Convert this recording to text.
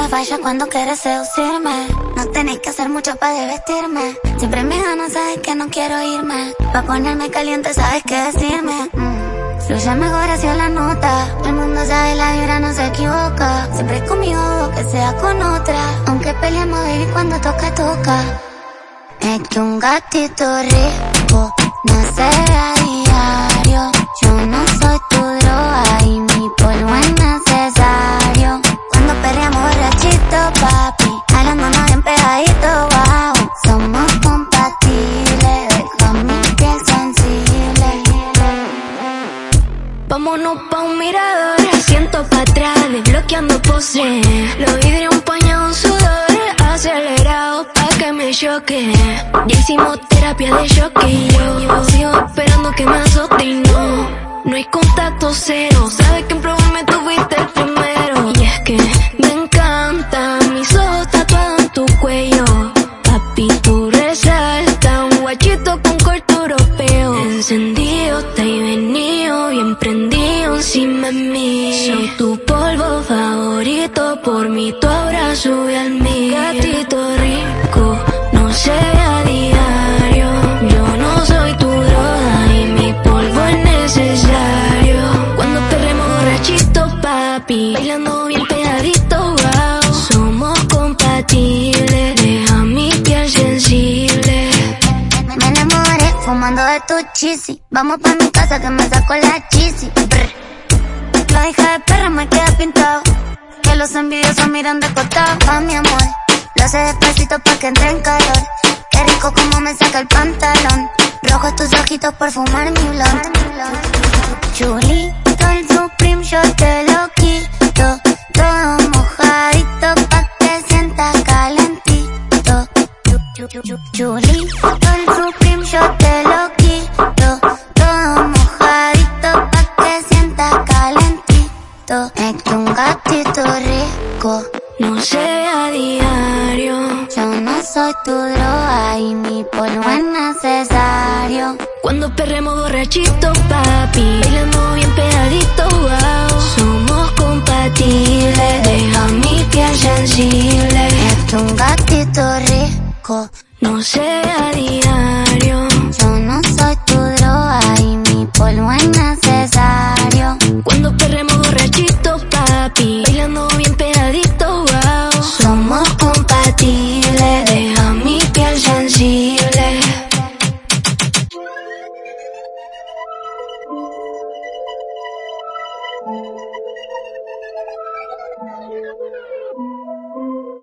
me falla cuando quieres seducirme. No tenés que hacer mucho para divertirme. Siempre me ganas, sabes que no quiero irme. Pa' ponerme caliente, sabes qué decirme. Mm. Fluye mejor hacia la nota. El mundo sabe la vibra, no se equivoca. Siempre conmigo o que sea con otra. Aunque peleamos, baby, cuando toca, toca. Es que un gatito rico no se Vámonos pa' un mirador, siento pa' atrás, desbloqueando pose. Lo vidrio empañado en sudor, acelerado pa' que me choque. Ya hicimos terapia de choque y yo sigo esperando que me azote y no. No hay contacto cero, sabes que en probarme tuviste el primero. Y es que me encanta, mis ojos tatuados en tu cuello. Papi, tú resaltas, un guachito con corte europeo. Encendido, te mí. Soy tu polvo favorito, por mi tu ahora sube al mío. Gatito rico, no sé a diario. Yo no soy tu droga y mi polvo es necesario. Cuando perremos borrachitos, papi, bailando bien pegadito, wow. Somos compatibles, deja mi piel sensible. Me enamoré fumando de tu cheesy. Vamos pa' mi casa que me saco la cheesy. Brr. La hija de perra me queda pintado. Que los envidiosos miran de costado. Pa' mi amor, lo hace despacito pa' que entre en calor. Qué rico como me saca el pantalón. Rojos tus ojitos por fumar mi blunt. Chulito el Supreme, yo te lo quito. Todo mojadito pa' que sientas calentito. Chulito el Supreme, yo te lo No sé a diario. Yo no soy tu droga y mi polvo es necesario. Cuando perremos borrachitos, papi, bailando bien pegadito, wow. Somos compatibles, deja mi piel sensible. Es un gatito rico. No sé a diario.